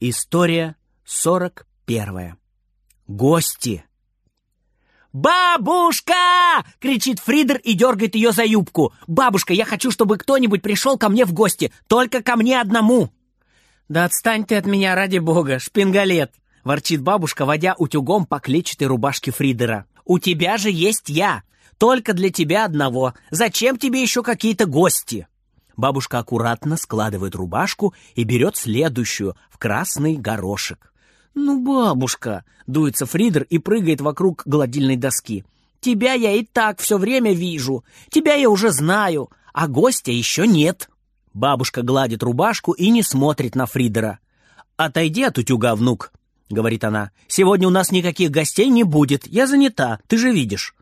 История сорок первая. Гости. «Бабушка!» — кричит Фридер и дергает ее за юбку. «Бабушка, я хочу, чтобы кто-нибудь пришел ко мне в гости. Только ко мне одному!» «Да отстань ты от меня, ради бога, шпингалет!» — ворчит бабушка, водя утюгом по клетчатой рубашке Фридера. «У тебя же есть я! Только для тебя одного! Зачем тебе еще какие-то гости?» Бабушка аккуратно складывает рубашку и берет следующую в красный горошек. «Ну, бабушка!» — дуется Фридер и прыгает вокруг гладильной доски. «Тебя я и так все время вижу. Тебя я уже знаю, а гостя еще нет». Бабушка гладит рубашку и не смотрит на Фридера. «Отойди от утюга, внук», — говорит она. «Сегодня у нас никаких гостей не будет. Я занята, ты же видишь».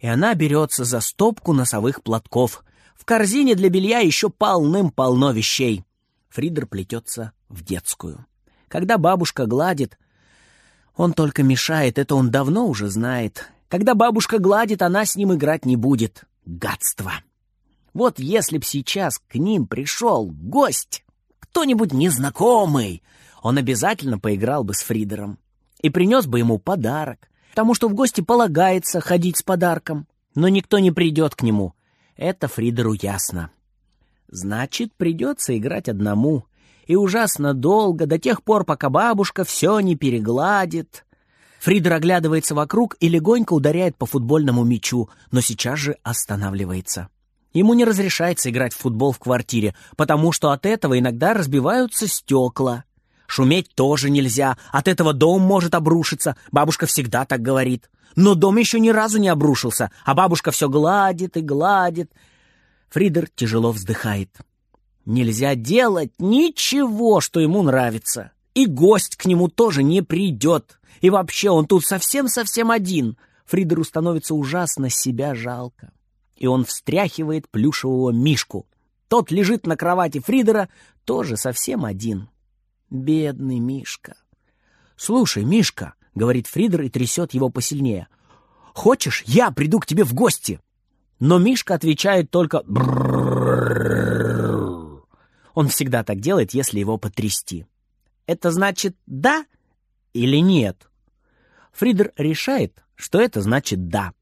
И она берется за стопку носовых платков, в корзине для белья еще полным-полно вещей. Фридер плетется в детскую. Когда бабушка гладит, он только мешает, это он давно уже знает. Когда бабушка гладит, она с ним играть не будет. Гадство! Вот если б сейчас к ним пришел гость, кто-нибудь незнакомый, он обязательно поиграл бы с Фридером и принес бы ему подарок, потому что в гости полагается ходить с подарком, но никто не придет к нему, это Фридеру ясно. Значит, придется играть одному. И ужасно долго, до тех пор, пока бабушка все не перегладит. Фридер оглядывается вокруг и легонько ударяет по футбольному мячу, но сейчас же останавливается. Ему не разрешается играть в футбол в квартире, потому что от этого иногда разбиваются стекла. Шуметь тоже нельзя, от этого дом может обрушиться, бабушка всегда так говорит. Но дом еще ни разу не обрушился, а бабушка все гладит и гладит. Фридер тяжело вздыхает. Нельзя делать ничего, что ему нравится. И гость к нему тоже не придет. И вообще он тут совсем-совсем один. Фридеру становится ужасно себя жалко. И он встряхивает плюшевого мишку. Тот лежит на кровати Фридера, тоже совсем один. Бедный Мишка. «Слушай, Мишка», — говорит Фридер и трясет его посильнее, — «хочешь, я приду к тебе в гости?» Но Мишка отвечает только Он всегда так делает, если его потрясти. Это значит «да» или «нет»? Фридер решает, что это значит «да».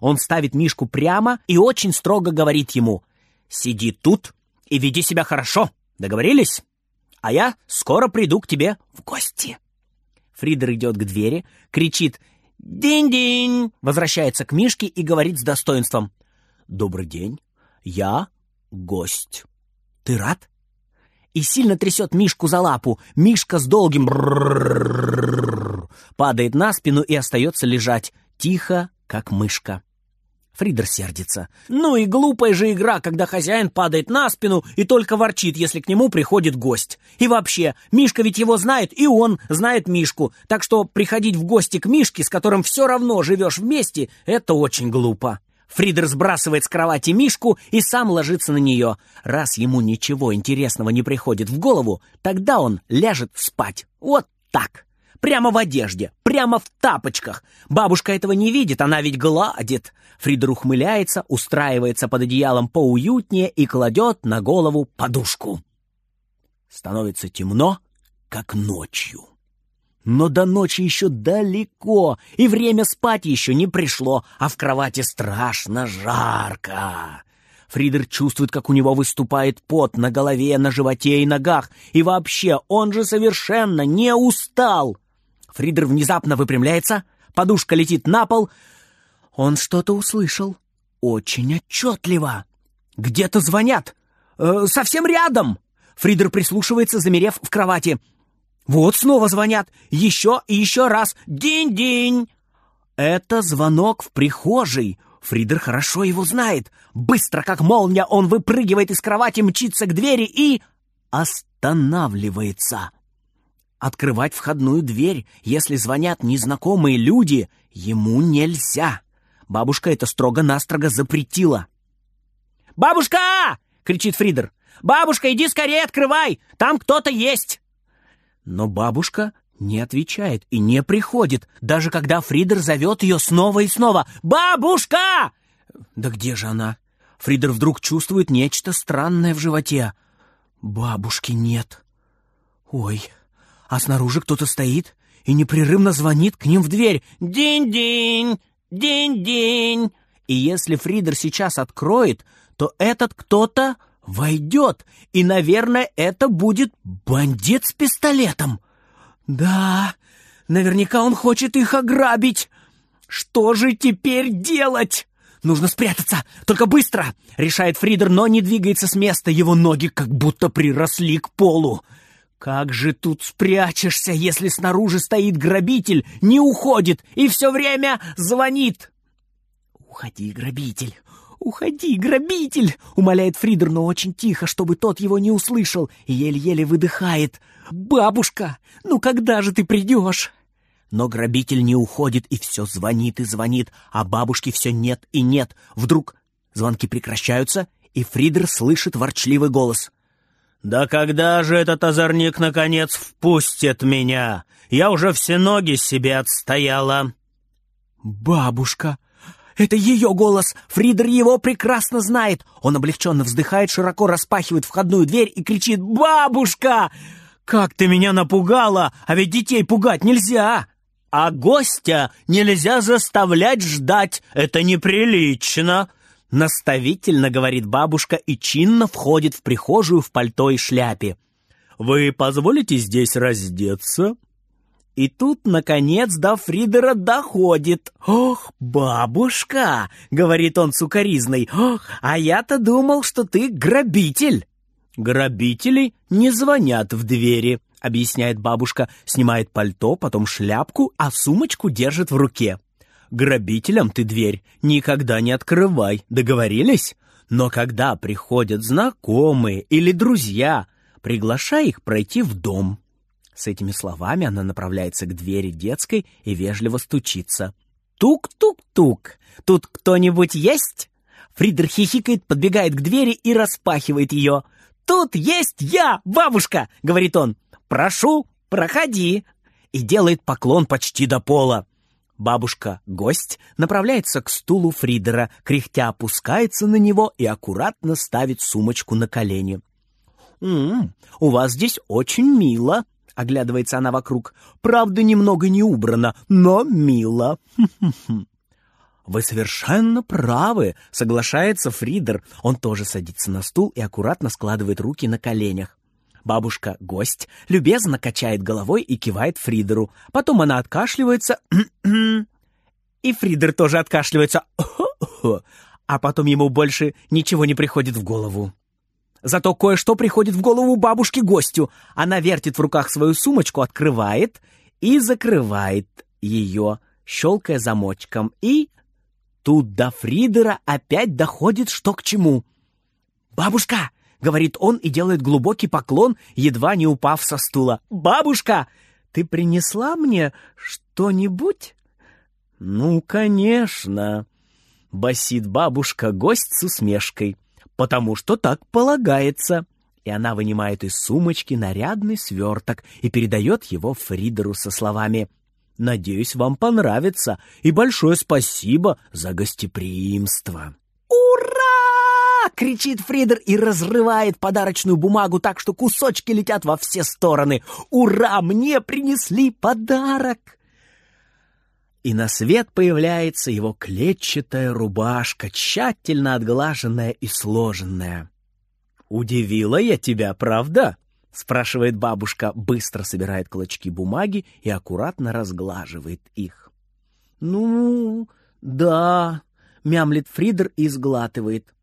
Он ставит Мишку прямо и очень строго говорит ему «Сиди тут и веди себя хорошо. Договорились?» А я скоро приду к тебе в гости». Фридер идет к двери, кричит «Динь-динь!», возвращается к Мишке и говорит с достоинством «Добрый день, я гость. Ты рад?» И сильно трясет Мишку за лапу. Мишка с долгим падает на спину и остается лежать, тихо, как мышка. Фридер сердится. Ну и глупая же игра, когда хозяин падает на спину и только ворчит, если к нему приходит гость. И вообще, Мишка ведь его знает, и он знает Мишку. Так что приходить в гости к Мишке, с которым все равно живешь вместе, это очень глупо. Фридер сбрасывает с кровати Мишку и сам ложится на нее. Раз ему ничего интересного не приходит в голову, тогда он ляжет спать. Вот так. Прямо в одежде, прямо в тапочках. Бабушка этого не видит, она ведь гладит. Фридер ухмыляется, устраивается под одеялом поуютнее и кладет на голову подушку. Становится темно, как ночью. Но до ночи еще далеко, и время спать еще не пришло, а в кровати страшно жарко. Фридер чувствует, как у него выступает пот на голове, на животе и ногах, и вообще он же совершенно не устал. Фридер внезапно выпрямляется, подушка летит на пол. Он что-то услышал. Очень отчетливо. Где-то звонят. Э, совсем рядом. Фридер прислушивается, замерев в кровати. Вот снова звонят. Еще и еще раз. Динь-динь. Это звонок в прихожей. Фридер хорошо его знает. Быстро, как молния, он выпрыгивает из кровати, мчится к двери и... останавливается. Открывать входную дверь, если звонят незнакомые люди, ему нельзя. Бабушка это строго-настрого запретила. «Бабушка!» — кричит Фридер. «Бабушка, иди скорее открывай! Там кто-то есть!» Но бабушка не отвечает и не приходит, даже когда Фридер зовет ее снова и снова. «Бабушка!» Да где же она? Фридер вдруг чувствует нечто странное в животе. Бабушки нет. Ой, а снаружи кто-то стоит и непрерывно звонит к ним в дверь. «День-день! День-день!» И если Фридер сейчас откроет, то этот кто-то войдет, и, наверное, это будет бандит с пистолетом. Да, наверняка он хочет их ограбить. Что же теперь делать? Нужно спрятаться, только быстро, решает Фридер, но не двигается с места, его ноги как будто приросли к полу. Как же тут спрячешься, если снаружи стоит грабитель, не уходит и все время звонит? Уходи, грабитель, «Уходи, грабитель!» — умоляет Фридер, но очень тихо, чтобы тот его не услышал, и еле-еле выдыхает. «Бабушка, ну когда же ты придешь?» Но грабитель не уходит и все звонит и звонит, а бабушки все нет и нет. Вдруг звонки прекращаются, и Фридер слышит ворчливый голос. «Да когда же этот озорник, наконец, впустит меня? Я уже все ноги себе отстояла!» «Бабушка!» Это ее голос! Фридер его прекрасно знает! Он облегченно вздыхает, широко распахивает входную дверь и кричит «Бабушка! Как ты меня напугала! А ведь детей пугать нельзя!» «А гостя нельзя заставлять ждать! Это неприлично!» Наставительно говорит бабушка и чинно входит в прихожую в пальто и шляпе. «Вы позволите здесь раздеться?» И тут, наконец, до Фридера доходит. «Ох, бабушка!» — говорит он сукоризной. «Ох, а я-то думал, что ты грабитель!» «Грабители не звонят в двери», — объясняет бабушка, снимает пальто, потом шляпку, а сумочку держит в руке. «Грабителям ты дверь никогда не открывай, договорились? Но когда приходят знакомые или друзья, приглашай их пройти в дом». С этими словами она направляется к двери детской и вежливо стучится. «Тук-тук-тук! Тут кто-нибудь есть?» Фридер хихикает, подбегает к двери и распахивает ее. «Тут есть я, бабушка!» — говорит он. «Прошу, проходи!» И делает поклон почти до пола. Бабушка-гость направляется к стулу Фридера, кряхтя опускается на него и аккуратно ставит сумочку на колени. «М -м, «У вас здесь очень мило», — оглядывается она вокруг. «Правда, немного не убрано, но мило». «Вы совершенно правы», — соглашается Фридер. Он тоже садится на стул и аккуратно складывает руки на коленях. Бабушка, гость, любезно качает головой и кивает Фридеру. Потом она откашливается. И Фридер тоже откашливается. А потом ему больше ничего не приходит в голову. Зато кое-что приходит в голову бабушке-гостю. Она вертит в руках свою сумочку, открывает и закрывает ее, щелкая замочком. И тут до Фридера опять доходит что к чему. «Бабушка!» — говорит он и делает глубокий поклон, едва не упав со стула. «Бабушка, ты принесла мне что-нибудь?» «Ну, конечно!» — басит бабушка-гость с усмешкой потому что так полагается». И она вынимает из сумочки нарядный сверток и передает его Фридеру со словами «Надеюсь, вам понравится, и большое спасибо за гостеприимство». Кричит Фридер и разрывает подарочную бумагу так, что кусочки летят во все стороны. «Ура! Мне принесли подарок!» и на свет появляется его клетчатая рубашка, тщательно отглаженная и сложенная. «Удивила я тебя, правда?» — спрашивает бабушка, быстро собирает клочки бумаги и аккуратно разглаживает их. «Ну, да», — мямлит Фридер и сглатывает.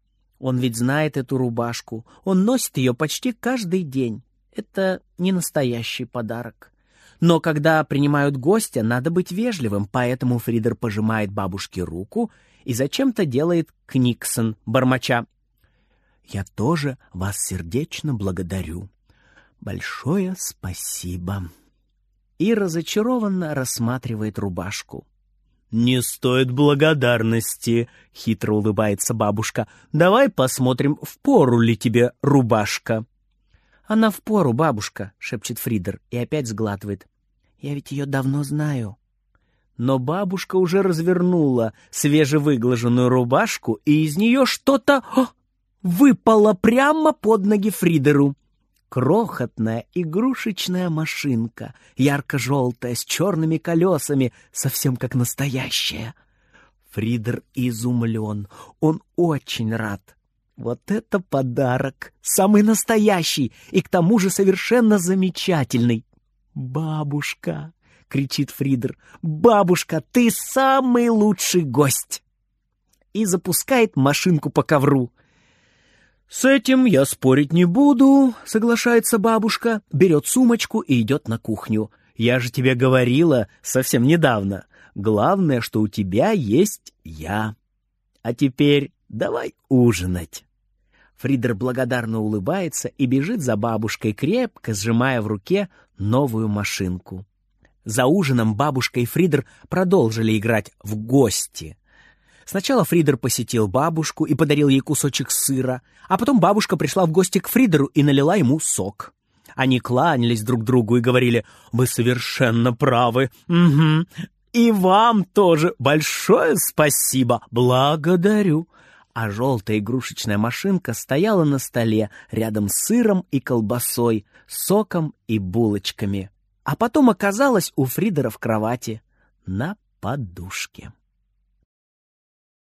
Он ведь знает эту рубашку, он носит ее почти каждый день. Это не настоящий подарок. Но когда принимают гостя, надо быть вежливым, поэтому Фридер пожимает бабушке руку и зачем-то делает книксон, бормоча. «Я тоже вас сердечно благодарю. Большое спасибо». И разочарованно рассматривает рубашку. «Не стоит благодарности», — хитро улыбается бабушка. «Давай посмотрим, в пору ли тебе рубашка». «Она в пору, бабушка», — шепчет Фридер и опять сглатывает. Я ведь ее давно знаю. Но бабушка уже развернула свежевыглаженную рубашку, и из нее что-то выпало прямо под ноги Фридеру. Крохотная игрушечная машинка, ярко-желтая, с черными колесами, совсем как настоящая. Фридер изумлен, он очень рад. Вот это подарок, самый настоящий и к тому же совершенно замечательный. «Бабушка!» — кричит Фридер. «Бабушка, ты самый лучший гость!» И запускает машинку по ковру. «С этим я спорить не буду», — соглашается бабушка, берет сумочку и идет на кухню. «Я же тебе говорила совсем недавно. Главное, что у тебя есть я. А теперь давай ужинать». Фридер благодарно улыбается и бежит за бабушкой, крепко сжимая в руке новую машинку. За ужином бабушка и Фридер продолжили играть в гости. Сначала Фридер посетил бабушку и подарил ей кусочек сыра, а потом бабушка пришла в гости к Фридеру и налила ему сок. Они кланялись друг другу и говорили «Вы совершенно правы». «Угу. И вам тоже большое спасибо. Благодарю». А желтая игрушечная машинка стояла на столе рядом с сыром и колбасой, соком и булочками. А потом оказалась у Фридера в кровати на подушке.